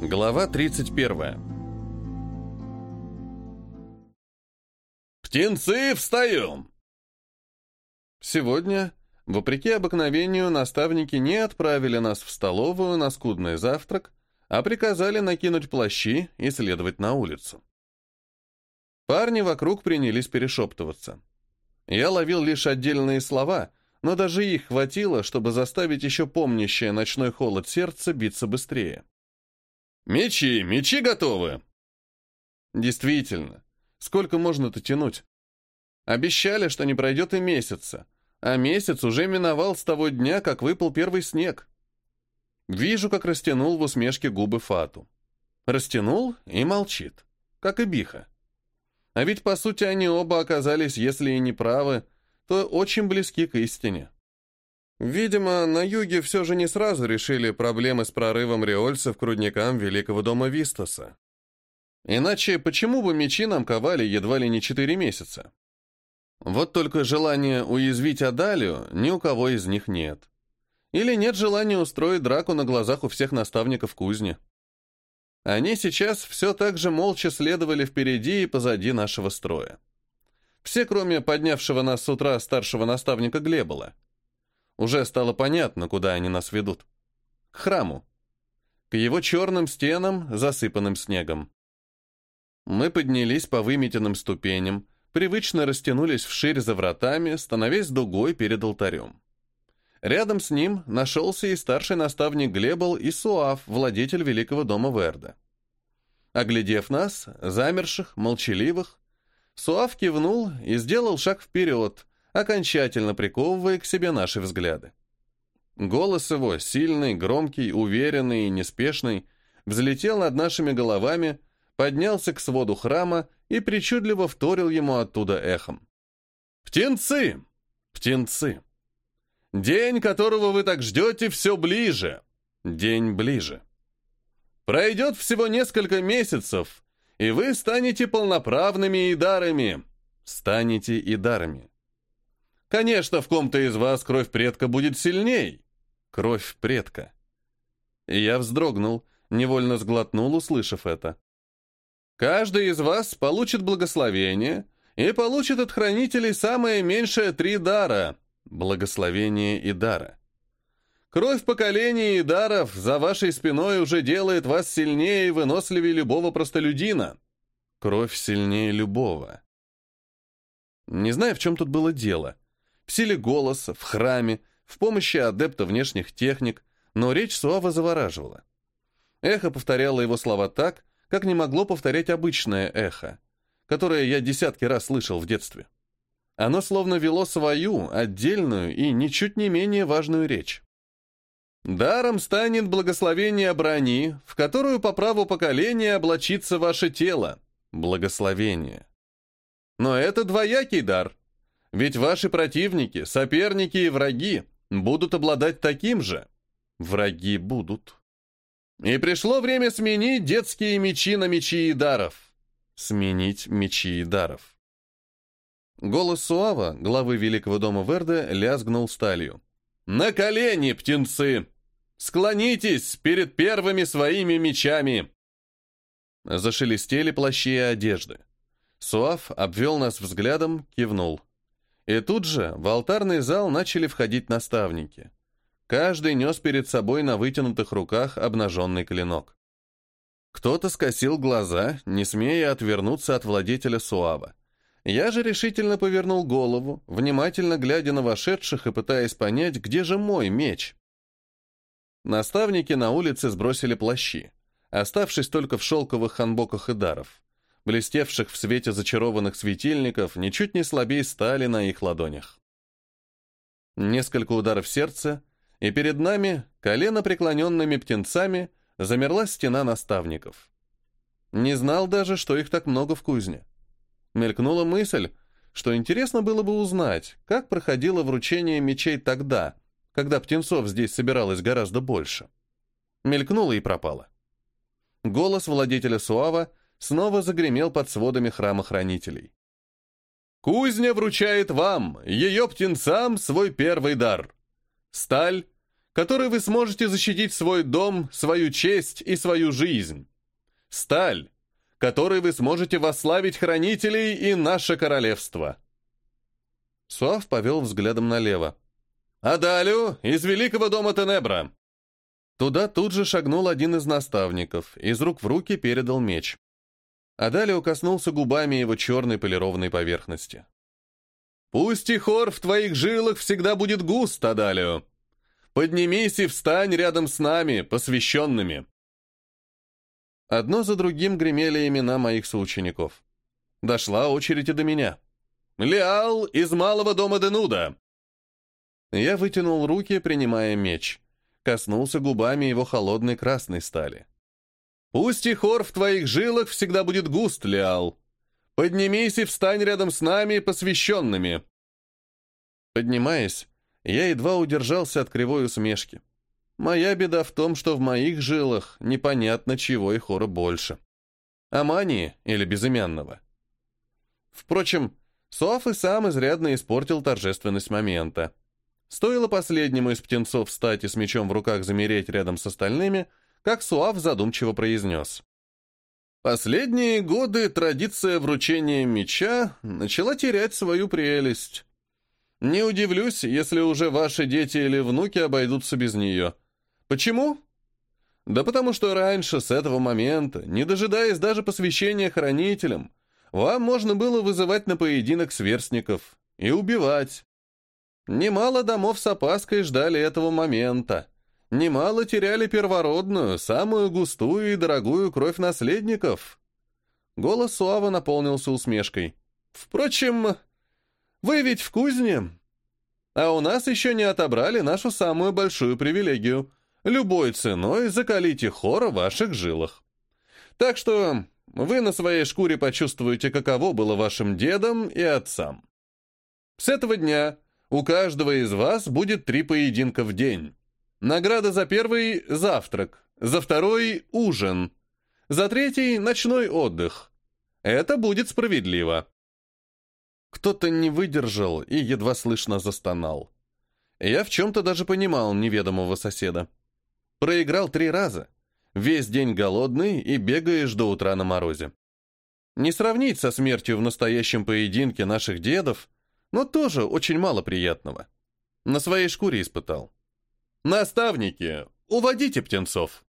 Глава 31. «Птенцы, встаем!» Сегодня, вопреки обыкновению, наставники не отправили нас в столовую на скудный завтрак, а приказали накинуть плащи и следовать на улицу. Парни вокруг принялись перешептываться. Я ловил лишь отдельные слова, но даже их хватило, чтобы заставить еще помнящее ночной холод сердца биться быстрее. «Мечи, мечи готовы!» Действительно, сколько можно-то тянуть? Обещали, что не пройдет и месяца, а месяц уже миновал с того дня, как выпал первый снег. Вижу, как растянул в усмешке губы Фату. Растянул и молчит, как и Биха. А ведь, по сути, они оба оказались, если и не правы, то очень близки к истине. Видимо, на юге все же не сразу решили проблемы с прорывом риольцев к рудникам Великого дома Вистоса. Иначе почему бы мечи нам ковали едва ли не четыре месяца? Вот только желания уязвить Адалию ни у кого из них нет. Или нет желания устроить драку на глазах у всех наставников кузни. Они сейчас все так же молча следовали впереди и позади нашего строя. Все, кроме поднявшего нас с утра старшего наставника Глебола. Уже стало понятно, куда они нас ведут. К храму. К его черным стенам, засыпанным снегом. Мы поднялись по выметенным ступеням, привычно растянулись вширь за вратами, становясь дугой перед алтарем. Рядом с ним нашелся и старший наставник Глебл и Суав, владетель великого дома Верда. Оглядев нас, замерших, молчаливых, Суав кивнул и сделал шаг вперед, окончательно приковывая к себе наши взгляды. Голос его, сильный, громкий, уверенный и неспешный, взлетел над нашими головами, поднялся к своду храма и причудливо вторил ему оттуда эхом. «Птенцы! Птенцы! День, которого вы так ждете, все ближе! День ближе! Пройдет всего несколько месяцев, и вы станете полноправными идарами, станете идарами. Конечно, в ком-то из вас кровь предка будет сильней. Кровь предка. я вздрогнул, невольно сглотнул, услышав это. Каждый из вас получит благословение и получит от хранителей самое меньшее три дара — благословение и дара. Кровь поколений и даров за вашей спиной уже делает вас сильнее и выносливее любого простолюдина. Кровь сильнее любого. Не знаю, в чем тут было дело — в силе голоса, в храме, в помощи адепта внешних техник, но речь Суава завораживала. Эхо повторяло его слова так, как не могло повторять обычное эхо, которое я десятки раз слышал в детстве. Оно словно вело свою, отдельную и ничуть не менее важную речь. «Даром станет благословение брони, в которую по праву поколения облачится ваше тело. Благословение. Но это двоякий дар. Ведь ваши противники, соперники и враги будут обладать таким же. Враги будут. И пришло время сменить детские мечи на мечи и даров. Сменить мечи и даров. Голос Суава, главы Великого дома Верде, лязгнул сталью. «На колени, птенцы! Склонитесь перед первыми своими мечами!» Зашелестели плащи и одежды. Суав обвел нас взглядом, кивнул. И тут же в алтарный зал начали входить наставники. Каждый нес перед собой на вытянутых руках обнаженный клинок. Кто-то скосил глаза, не смея отвернуться от владетеля Суава. Я же решительно повернул голову, внимательно глядя на вошедших и пытаясь понять, где же мой меч. Наставники на улице сбросили плащи, оставшись только в шелковых ханбоках и даров блестевших в свете зачарованных светильников, ничуть не слабее стали на их ладонях. Несколько ударов сердца, и перед нами, колено преклоненными птенцами, замерла стена наставников. Не знал даже, что их так много в кузне. Мелькнула мысль, что интересно было бы узнать, как проходило вручение мечей тогда, когда птенцов здесь собиралось гораздо больше. Мелькнула и пропала. Голос владетеля Суава снова загремел под сводами храма хранителей. «Кузня вручает вам, ее птенцам, свой первый дар. Сталь, которой вы сможете защитить свой дом, свою честь и свою жизнь. Сталь, которой вы сможете восславить хранителей и наше королевство. Суав повел взглядом налево. «Адалю из Великого дома Тенебра!» Туда тут же шагнул один из наставников, из рук в руки передал меч. Адалио коснулся губами его черной полированной поверхности. «Пусть и хор в твоих жилах всегда будет густ, Адалио! Поднимись и встань рядом с нами, посвященными!» Одно за другим гремели имена моих соучеников. Дошла очередь и до меня. «Леал из малого дома Денуда!» Я вытянул руки, принимая меч. Коснулся губами его холодной красной стали. «Пусть и хор в твоих жилах всегда будет густ, Леал. Поднимись и встань рядом с нами, посвященными!» Поднимаясь, я едва удержался от кривой усмешки. Моя беда в том, что в моих жилах непонятно, чего и хора больше. Амании или безымянного. Впрочем, Суаф и сам изрядно испортил торжественность момента. Стоило последнему из птенцов встать и с мечом в руках замереть рядом с остальными, как Суав задумчиво произнес. Последние годы традиция вручения меча начала терять свою прелесть. Не удивлюсь, если уже ваши дети или внуки обойдутся без нее. Почему? Да потому что раньше, с этого момента, не дожидаясь даже посвящения хранителям, вам можно было вызывать на поединок сверстников и убивать. Немало домов с опаской ждали этого момента. Немало теряли первородную, самую густую и дорогую кровь наследников. Голос Суава наполнился усмешкой. Впрочем, вы ведь в кузне. А у нас еще не отобрали нашу самую большую привилегию. Любой ценой закалите хора в ваших жилах. Так что вы на своей шкуре почувствуете, каково было вашим дедам и отцам. С этого дня у каждого из вас будет три поединка в день. Награда за первый – завтрак, за второй – ужин, за третий – ночной отдых. Это будет справедливо. Кто-то не выдержал и едва слышно застонал. Я в чем-то даже понимал неведомого соседа. Проиграл три раза. Весь день голодный и бегаешь до утра на морозе. Не сравнить со смертью в настоящем поединке наших дедов, но тоже очень мало приятного. На своей шкуре испытал. «Наставники, уводите птенцов!»